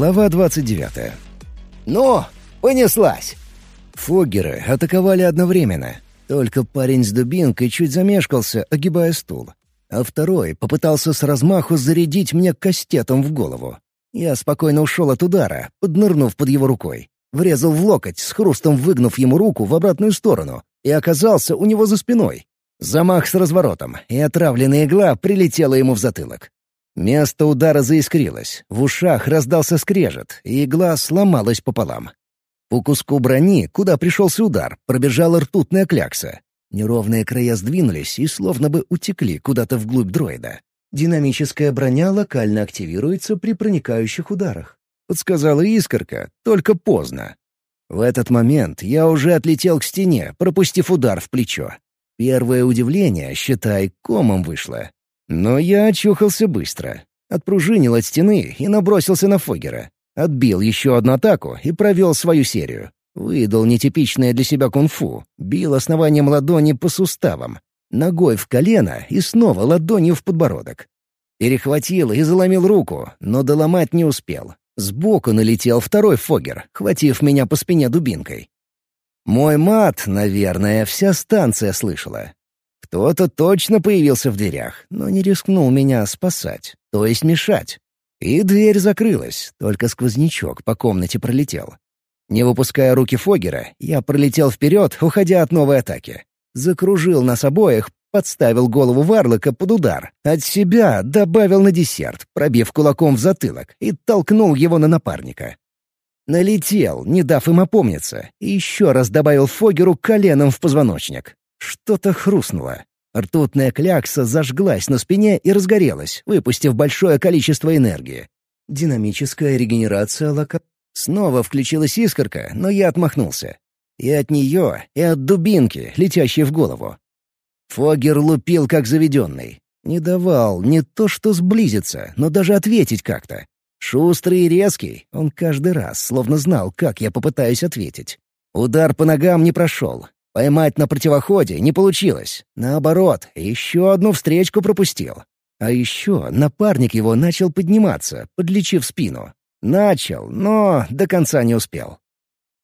Глава 29. «Ну, понеслась!» Фоггеры атаковали одновременно. Только парень с дубинкой чуть замешкался, огибая стул. А второй попытался с размаху зарядить мне кастетом в голову. Я спокойно ушел от удара, поднырнув под его рукой. Врезал в локоть, с хрустом выгнув ему руку в обратную сторону, и оказался у него за спиной. Замах с разворотом, и отравленная игла прилетела ему в затылок. Место удара заискрилось, в ушах раздался скрежет, и игла сломалась пополам. По куску брони, куда пришелся удар, пробежала ртутная клякса. Неровные края сдвинулись и словно бы утекли куда-то вглубь дроида. Динамическая броня локально активируется при проникающих ударах. Подсказала искорка, только поздно. В этот момент я уже отлетел к стене, пропустив удар в плечо. Первое удивление, считай, комом вышло. Но я очухался быстро. Отпружинил от стены и набросился на Фогера. Отбил еще одну атаку и провел свою серию. Выдал нетипичное для себя кунг-фу, бил основанием ладони по суставам, ногой в колено и снова ладонью в подбородок. Перехватил и заломил руку, но доломать не успел. Сбоку налетел второй Фогер, хватив меня по спине дубинкой. Мой мат, наверное, вся станция слышала. Кто-то точно появился в дверях, но не рискнул меня спасать, то есть мешать. И дверь закрылась, только сквознячок по комнате пролетел. Не выпуская руки Фогера, я пролетел вперед, уходя от новой атаки. Закружил нас обоих, подставил голову Варлока под удар. От себя добавил на десерт, пробив кулаком в затылок, и толкнул его на напарника. Налетел, не дав им опомниться, и еще раз добавил Фогеру коленом в позвоночник. Что-то хрустнуло. Ртутная клякса зажглась на спине и разгорелась, выпустив большое количество энергии. Динамическая регенерация лока... Снова включилась искорка, но я отмахнулся. И от нее, и от дубинки, летящей в голову. Фогер лупил как заведенный. Не давал не то что сблизиться, но даже ответить как-то. Шустрый и резкий, он каждый раз словно знал, как я попытаюсь ответить. Удар по ногам не прошел, Поймать на противоходе не получилось. Наоборот, еще одну встречку пропустил. А еще напарник его начал подниматься, подлечив спину. Начал, но до конца не успел.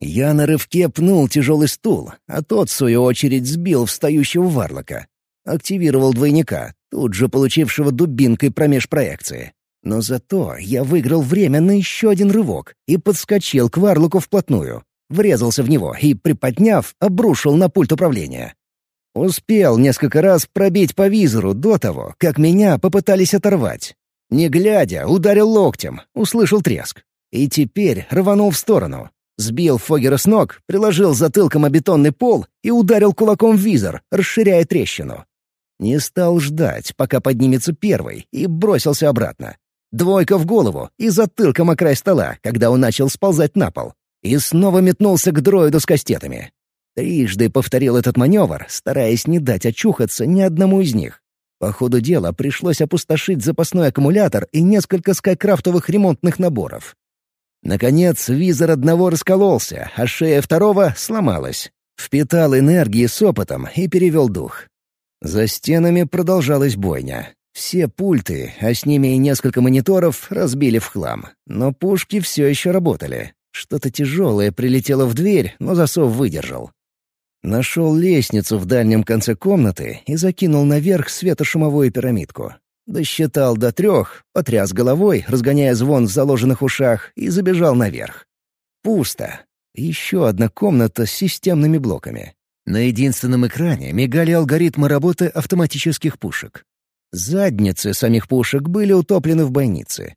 Я на рывке пнул тяжелый стул, а тот, в свою очередь, сбил встающего варлока. Активировал двойника, тут же получившего дубинкой промеж проекции. Но зато я выиграл время на еще один рывок и подскочил к варлоку вплотную врезался в него и, приподняв, обрушил на пульт управления. Успел несколько раз пробить по визору до того, как меня попытались оторвать. Не глядя, ударил локтем, услышал треск. И теперь рванул в сторону. Сбил Фогера с ног, приложил затылком о бетонный пол и ударил кулаком в визор, расширяя трещину. Не стал ждать, пока поднимется первый, и бросился обратно. Двойка в голову и затылком о край стола, когда он начал сползать на пол и снова метнулся к дроиду с кастетами. Трижды повторил этот маневр, стараясь не дать очухаться ни одному из них. По ходу дела пришлось опустошить запасной аккумулятор и несколько скайкрафтовых ремонтных наборов. Наконец, визор одного раскололся, а шея второго сломалась. Впитал энергии с опытом и перевел дух. За стенами продолжалась бойня. Все пульты, а с ними и несколько мониторов, разбили в хлам. Но пушки все еще работали. Что-то тяжелое прилетело в дверь, но засов выдержал. Нашел лестницу в дальнем конце комнаты и закинул наверх светошумовую пирамидку. Досчитал до трех, потряс головой, разгоняя звон в заложенных ушах, и забежал наверх. Пусто. Еще одна комната с системными блоками. На единственном экране мигали алгоритмы работы автоматических пушек. Задницы самих пушек были утоплены в бойнице.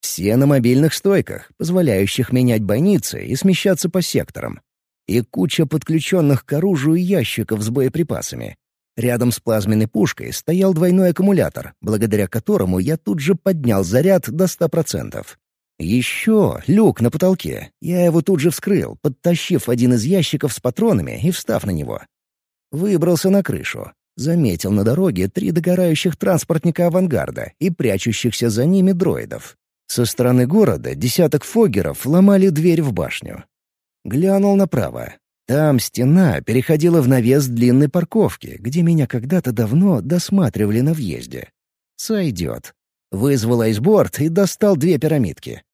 Все на мобильных стойках, позволяющих менять бойницы и смещаться по секторам. И куча подключенных к оружию ящиков с боеприпасами. Рядом с плазменной пушкой стоял двойной аккумулятор, благодаря которому я тут же поднял заряд до 100%. Еще люк на потолке. Я его тут же вскрыл, подтащив один из ящиков с патронами и встав на него. Выбрался на крышу. Заметил на дороге три догорающих транспортника авангарда и прячущихся за ними дроидов. Со стороны города десяток фогеров ломали дверь в башню. Глянул направо. Там стена переходила в навес длинной парковки, где меня когда-то давно досматривали на въезде. Сойдет. Вызвал айсборд и достал две пирамидки.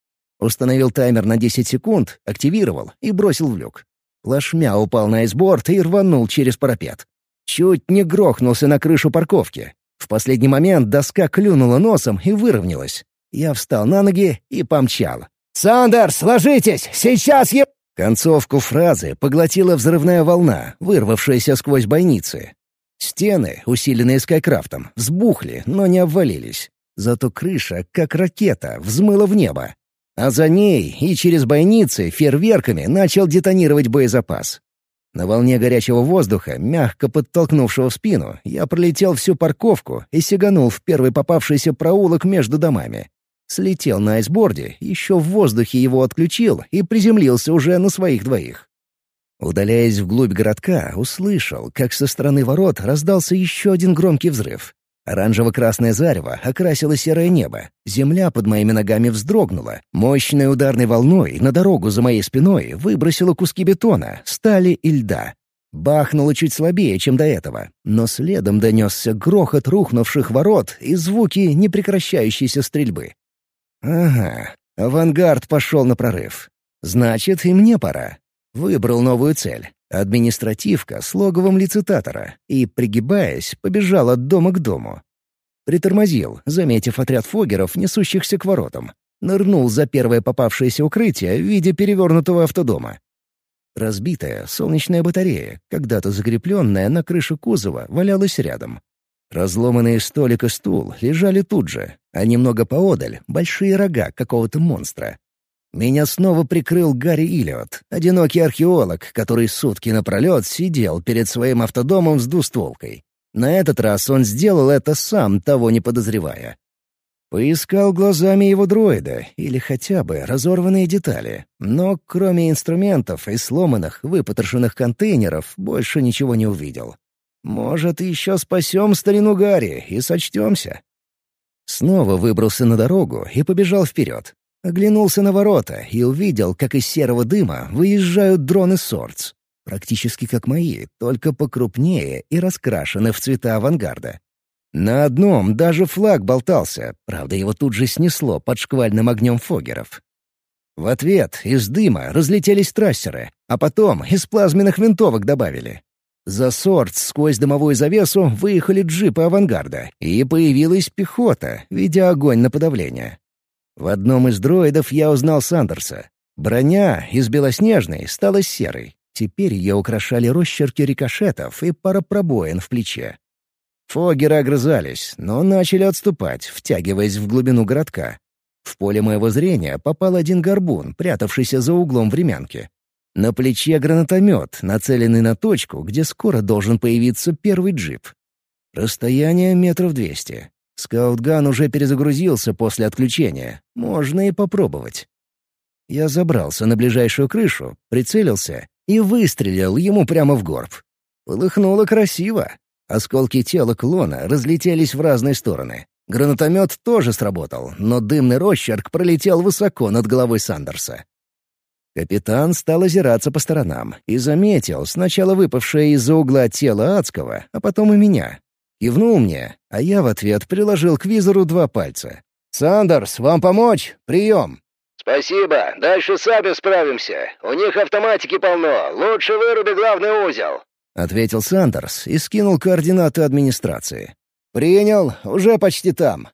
Установил таймер на 10 секунд, активировал и бросил в люк. Плашмя упал на айсборд и рванул через парапет. Чуть не грохнулся на крышу парковки. В последний момент доска клюнула носом и выровнялась. Я встал на ноги и помчал. «Сандерс, ложитесь! Сейчас я...» Концовку фразы поглотила взрывная волна, вырвавшаяся сквозь бойницы. Стены, усиленные скайкрафтом, взбухли, но не обвалились. Зато крыша, как ракета, взмыла в небо. А за ней и через бойницы фейерверками начал детонировать боезапас. На волне горячего воздуха, мягко подтолкнувшего в спину, я пролетел всю парковку и сиганул в первый попавшийся проулок между домами. Слетел на айсборде, еще в воздухе его отключил и приземлился уже на своих двоих. Удаляясь вглубь городка, услышал, как со стороны ворот раздался еще один громкий взрыв. Оранжево-красное зарево окрасило серое небо, земля под моими ногами вздрогнула, мощной ударной волной на дорогу за моей спиной выбросило куски бетона, стали и льда. Бахнуло чуть слабее, чем до этого, но следом донесся грохот рухнувших ворот и звуки непрекращающейся стрельбы. Ага, авангард пошел на прорыв. Значит, и мне пора. Выбрал новую цель — административка с логовом лицитатора и, пригибаясь, побежал от дома к дому. Притормозил, заметив отряд фогеров, несущихся к воротам. Нырнул за первое попавшееся укрытие в виде перевернутого автодома. Разбитая солнечная батарея, когда-то закрепленная на крыше кузова, валялась рядом. Разломанные столик и стул лежали тут же, а немного поодаль — большие рога какого-то монстра. Меня снова прикрыл Гарри Иллиот, одинокий археолог, который сутки напролет сидел перед своим автодомом с двустволкой. На этот раз он сделал это сам, того не подозревая. Поискал глазами его дроида или хотя бы разорванные детали, но кроме инструментов и сломанных, выпотрошенных контейнеров больше ничего не увидел. Может, еще спасем старину Гарри и сочтемся. Снова выбрался на дорогу и побежал вперед. Оглянулся на ворота и увидел, как из серого дыма выезжают дроны Сордс. Практически как мои, только покрупнее и раскрашены в цвета авангарда. На одном даже флаг болтался, правда, его тут же снесло под шквальным огнем фогеров. В ответ из дыма разлетелись трассеры, а потом из плазменных винтовок добавили. За сорт сквозь дымовую завесу выехали джипы авангарда, и появилась пехота, ведя огонь на подавление. В одном из дроидов я узнал Сандерса. Броня из белоснежной стала серой. Теперь ее украшали росчерки рикошетов и пара пробоин в плече. Фогеры огрызались, но начали отступать, втягиваясь в глубину городка. В поле моего зрения попал один горбун, прятавшийся за углом времянки. На плече гранатомет, нацеленный на точку, где скоро должен появиться первый джип. Расстояние метров двести. Скаутган уже перезагрузился после отключения. Можно и попробовать. Я забрался на ближайшую крышу, прицелился и выстрелил ему прямо в горб. Полыхнуло красиво. Осколки тела клона разлетелись в разные стороны. Гранатомет тоже сработал, но дымный росчерк пролетел высоко над головой Сандерса. Капитан стал озираться по сторонам и заметил сначала выпавшее из-за угла тело адского, а потом и меня. Кивнул мне, а я в ответ приложил к визору два пальца. «Сандерс, вам помочь? Прием!» «Спасибо, дальше сами справимся. У них автоматики полно, лучше выруби главный узел», — ответил Сандерс и скинул координаты администрации. «Принял, уже почти там».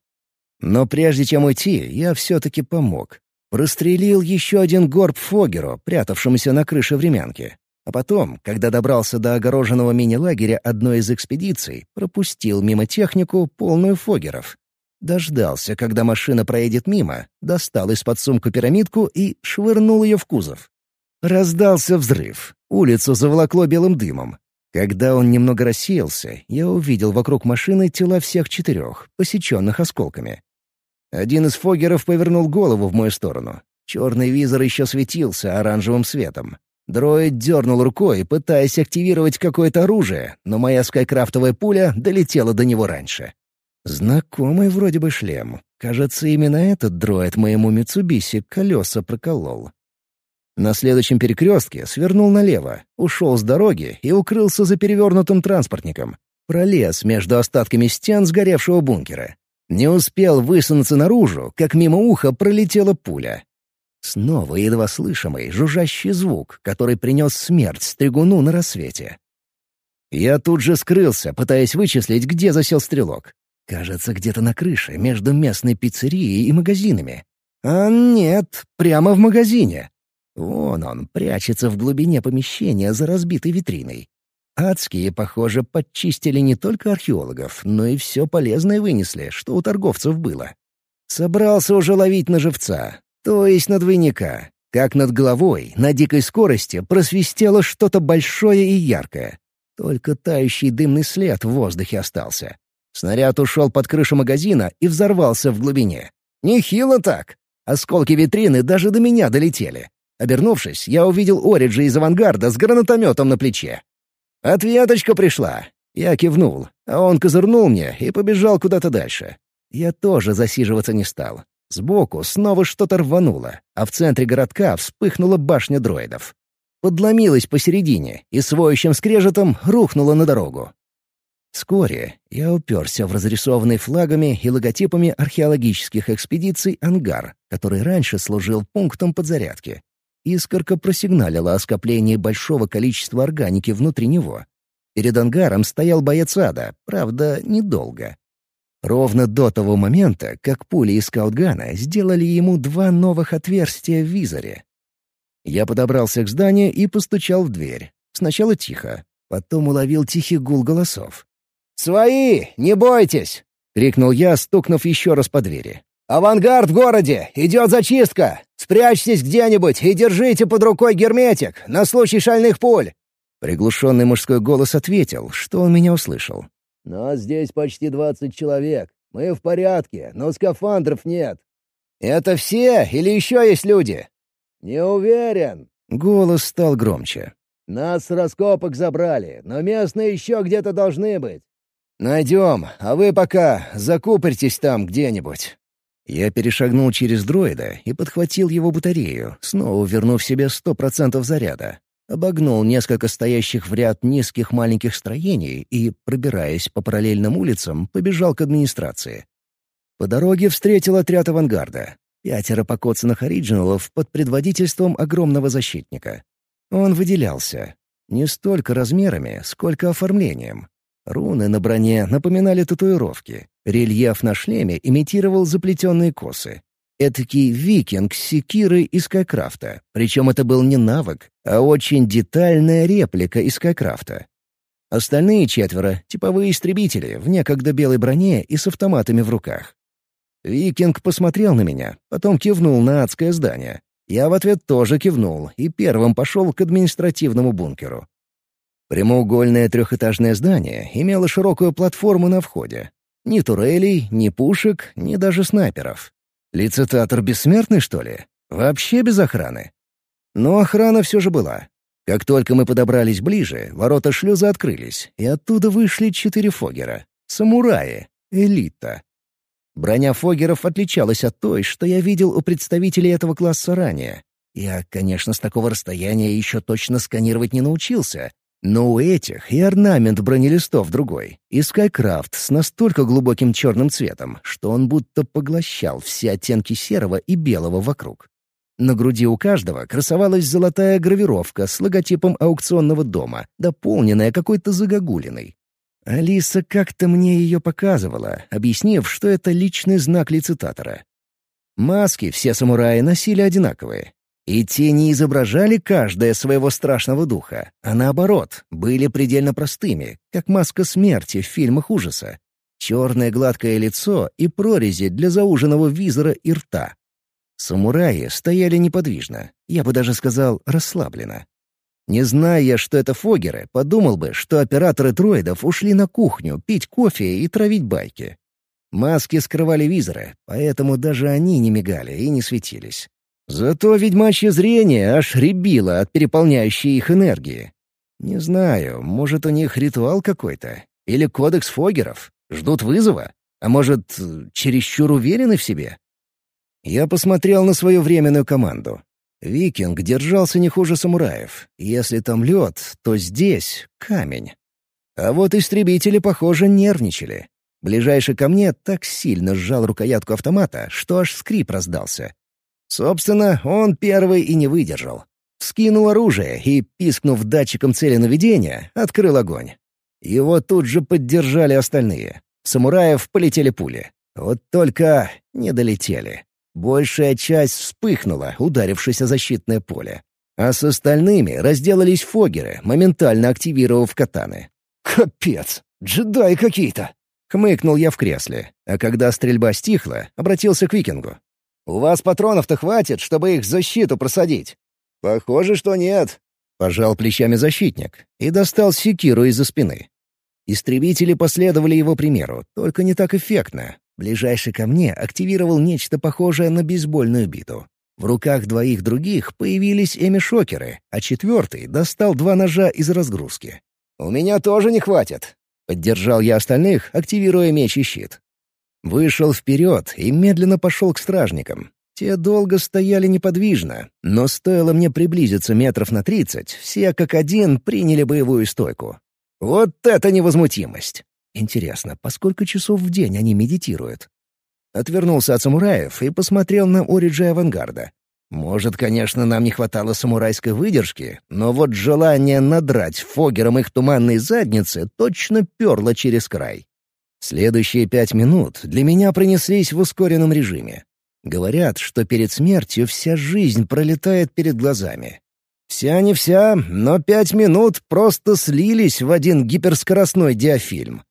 Но прежде чем уйти, я все-таки помог. Прострелил еще один горб Фогеру, прятавшемуся на крыше времянки. А потом, когда добрался до огороженного мини-лагеря одной из экспедиций, пропустил мимо технику, полную Фогеров. Дождался, когда машина проедет мимо, достал из-под сумку пирамидку и швырнул ее в кузов. Раздался взрыв. Улицу заволокло белым дымом. Когда он немного рассеялся, я увидел вокруг машины тела всех четырех, посеченных осколками. Один из фогеров повернул голову в мою сторону. Черный визор еще светился оранжевым светом. Дроид дернул рукой, пытаясь активировать какое-то оружие, но моя скайкрафтовая пуля долетела до него раньше. Знакомый вроде бы шлем. Кажется, именно этот дроид моему Митсубиси колеса проколол. На следующем перекрестке свернул налево, ушел с дороги и укрылся за перевернутым транспортником. Пролез между остатками стен сгоревшего бункера. Не успел высунуться наружу, как мимо уха пролетела пуля. Снова едва слышимый, жужжащий звук, который принес смерть стригуну на рассвете. Я тут же скрылся, пытаясь вычислить, где засел стрелок. Кажется, где-то на крыше, между местной пиццерией и магазинами. А нет, прямо в магазине. Вон он, прячется в глубине помещения за разбитой витриной. Адские, похоже, подчистили не только археологов, но и все полезное вынесли, что у торговцев было. Собрался уже ловить на живца, то есть на двойника. Как над головой, на дикой скорости, просвистело что-то большое и яркое. Только тающий дымный след в воздухе остался. Снаряд ушел под крышу магазина и взорвался в глубине. Нехило так. Осколки витрины даже до меня долетели. Обернувшись, я увидел Ориджа из авангарда с гранатометом на плече. «Ответочка пришла!» Я кивнул, а он козырнул мне и побежал куда-то дальше. Я тоже засиживаться не стал. Сбоку снова что-то рвануло, а в центре городка вспыхнула башня дроидов. Подломилась посередине и с воющим скрежетом рухнула на дорогу. Вскоре я уперся в разрисованный флагами и логотипами археологических экспедиций ангар, который раньше служил пунктом подзарядки. Искорка просигналила о скоплении большого количества органики внутри него. Перед ангаром стоял боец ада, правда, недолго. Ровно до того момента, как пули из скаутгана сделали ему два новых отверстия в визоре. Я подобрался к зданию и постучал в дверь. Сначала тихо, потом уловил тихий гул голосов. «Свои! Не бойтесь!» — крикнул я, стукнув еще раз по двери. «Авангард в городе! Идет зачистка! Спрячьтесь где-нибудь и держите под рукой герметик на случай шальных пуль!» Приглушенный мужской голос ответил, что он меня услышал. «Нас здесь почти двадцать человек. Мы в порядке, но скафандров нет». «Это все или еще есть люди?» «Не уверен». Голос стал громче. «Нас с раскопок забрали, но местные еще где-то должны быть». «Найдем, а вы пока закупорьтесь там где-нибудь». Я перешагнул через дроида и подхватил его батарею, снова вернув себе сто процентов заряда обогнул несколько стоящих в ряд низких маленьких строений и, пробираясь по параллельным улицам, побежал к администрации. По дороге встретил отряд авангарда. Пятеро покоцанных оригиналов под предводительством огромного защитника. Он выделялся. Не столько размерами, сколько оформлением. Руны на броне напоминали татуировки. Рельеф на шлеме имитировал заплетенные косы. Этакий викинг с секирой из Скайкрафта. Причем это был не навык, а очень детальная реплика из Скайкрафта. Остальные четверо — типовые истребители в некогда белой броне и с автоматами в руках. Викинг посмотрел на меня, потом кивнул на адское здание. Я в ответ тоже кивнул и первым пошел к административному бункеру. Прямоугольное трехэтажное здание имело широкую платформу на входе. Ни турелей, ни пушек, ни даже снайперов. Лицитатор бессмертный, что ли? Вообще без охраны? Но охрана все же была. Как только мы подобрались ближе, ворота шлюза открылись, и оттуда вышли четыре фогера. Самураи. Элита. Броня фогеров отличалась от той, что я видел у представителей этого класса ранее. Я, конечно, с такого расстояния еще точно сканировать не научился, но у этих и орнамент бронелистов другой, и Скайкрафт с настолько глубоким черным цветом, что он будто поглощал все оттенки серого и белого вокруг. На груди у каждого красовалась золотая гравировка с логотипом аукционного дома, дополненная какой-то загогулиной. Алиса как-то мне ее показывала, объяснив, что это личный знак лицитатора. Маски все самураи носили одинаковые, и те не изображали каждое своего страшного духа, а наоборот, были предельно простыми, как маска смерти в фильмах ужаса. Черное гладкое лицо и прорези для зауженного визора и рта. Самураи стояли неподвижно, я бы даже сказал, расслабленно. Не зная, что это фогеры, подумал бы, что операторы дроидов ушли на кухню пить кофе и травить байки. Маски скрывали визоры, поэтому даже они не мигали и не светились. Зато ведьмачье зрение аж рябило от переполняющей их энергии. Не знаю, может, у них ритуал какой-то? Или кодекс фогеров? Ждут вызова? А может, чересчур уверены в себе? Я посмотрел на свою временную команду. Викинг держался не хуже самураев. Если там лед, то здесь камень. А вот истребители, похоже, нервничали. Ближайший ко мне так сильно сжал рукоятку автомата, что аж скрип раздался. Собственно, он первый и не выдержал. Скинул оружие и, пискнув датчиком цели наведения, открыл огонь. Его тут же поддержали остальные. самураев полетели пули. Вот только не долетели. Большая часть вспыхнула, ударившись о защитное поле. А с остальными разделались фогеры, моментально активировав катаны. «Капец! Джедаи какие-то!» Хмыкнул я в кресле, а когда стрельба стихла, обратился к викингу. «У вас патронов-то хватит, чтобы их защиту просадить?» «Похоже, что нет», — пожал плечами защитник и достал секиру из-за спины. Истребители последовали его примеру, только не так эффектно. Ближайший ко мне активировал нечто похожее на бейсбольную биту. В руках двоих других появились эми-шокеры, а четвертый достал два ножа из разгрузки. «У меня тоже не хватит», — поддержал я остальных, активируя меч и щит. Вышел вперед и медленно пошел к стражникам. Те долго стояли неподвижно, но стоило мне приблизиться метров на тридцать, все как один приняли боевую стойку. Вот это невозмутимость! Интересно, по сколько часов в день они медитируют? Отвернулся от самураев и посмотрел на Ориджи Авангарда. Может, конечно, нам не хватало самурайской выдержки, но вот желание надрать фогером их туманной задницы точно перло через край. Следующие пять минут для меня пронеслись в ускоренном режиме. Говорят, что перед смертью вся жизнь пролетает перед глазами. Вся не вся, но пять минут просто слились в один гиперскоростной диафильм.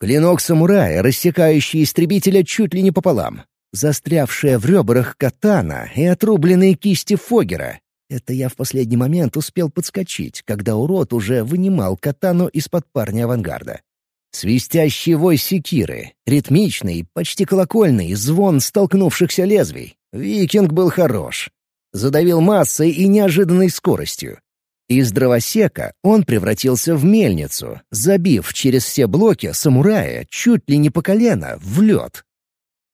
Клинок самурая, рассекающий истребителя чуть ли не пополам застрявшая в ребрах катана и отрубленные кисти Фогера. Это я в последний момент успел подскочить, когда урод уже вынимал катану из-под парня авангарда. Свистящий вой секиры, ритмичный, почти колокольный, звон столкнувшихся лезвий. Викинг был хорош. Задавил массой и неожиданной скоростью. Из дровосека он превратился в мельницу, забив через все блоки самурая чуть ли не по колено в лед.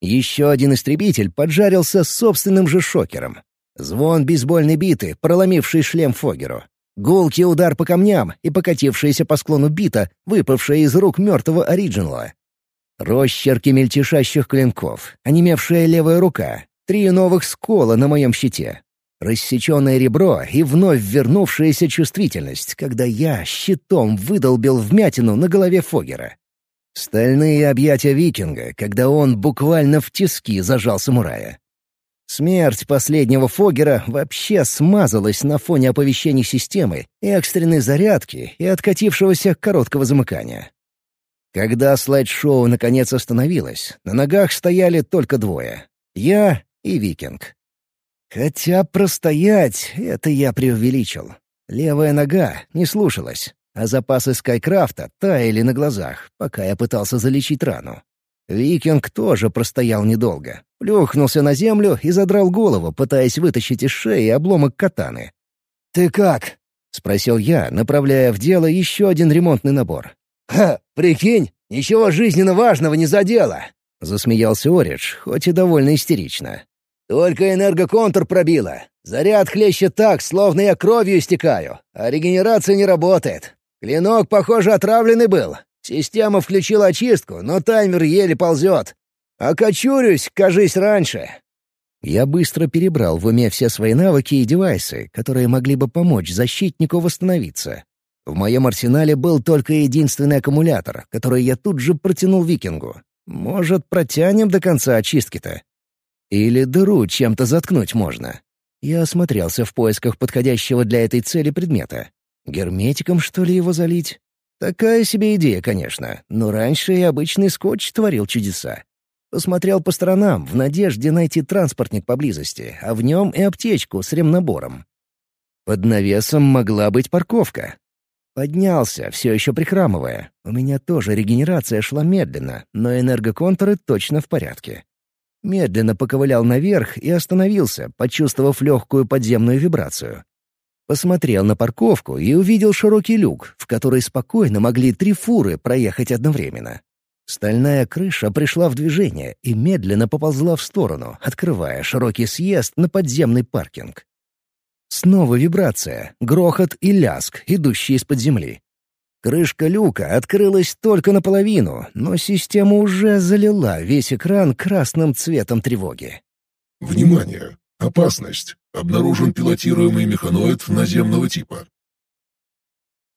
Еще один истребитель поджарился собственным же шокером. Звон бейсбольной биты, проломивший шлем Фогеру. Гулкий удар по камням и покатившаяся по склону бита, выпавшая из рук мертвого оригинала. Росчерки мельтешащих клинков, онемевшая левая рука, три новых скола на моем щите. Рассеченное ребро и вновь вернувшаяся чувствительность, когда я щитом выдолбил вмятину на голове Фогера. Стальные объятия викинга, когда он буквально в тиски зажал самурая. Смерть последнего Фогера вообще смазалась на фоне оповещений системы и экстренной зарядки и откатившегося короткого замыкания. Когда слайд-шоу наконец остановилось, на ногах стояли только двое — я и Викинг. Хотя простоять — это я преувеличил. Левая нога не слушалась, а запасы Скайкрафта таяли на глазах, пока я пытался залечить рану. Викинг тоже простоял недолго. Плюхнулся на землю и задрал голову, пытаясь вытащить из шеи обломок катаны. «Ты как?» — спросил я, направляя в дело еще один ремонтный набор. «Ха, прикинь, ничего жизненно важного не задело!» — засмеялся Оридж, хоть и довольно истерично. «Только энергоконтур пробило. Заряд хлещет так, словно я кровью истекаю, а регенерация не работает. Клинок, похоже, отравленный был. Система включила очистку, но таймер еле ползет. Окочурюсь, кажись, раньше. Я быстро перебрал в уме все свои навыки и девайсы, которые могли бы помочь защитнику восстановиться. В моем арсенале был только единственный аккумулятор, который я тут же протянул викингу. Может, протянем до конца очистки-то? Или дыру чем-то заткнуть можно? Я осмотрелся в поисках подходящего для этой цели предмета. Герметиком, что ли, его залить? Такая себе идея, конечно, но раньше и обычный скотч творил чудеса. Посмотрел по сторонам в надежде найти транспортник поблизости, а в нем и аптечку с ремнабором. Под навесом могла быть парковка. Поднялся, все еще прихрамывая. У меня тоже регенерация шла медленно, но энергоконтуры точно в порядке. Медленно поковылял наверх и остановился, почувствовав легкую подземную вибрацию. Посмотрел на парковку и увидел широкий люк, в который спокойно могли три фуры проехать одновременно. Стальная крыша пришла в движение и медленно поползла в сторону, открывая широкий съезд на подземный паркинг. Снова вибрация, грохот и ляск, идущий из-под земли. Крышка люка открылась только наполовину, но система уже залила весь экран красным цветом тревоги. «Внимание! Опасность. Обнаружен пилотируемый механоид наземного типа.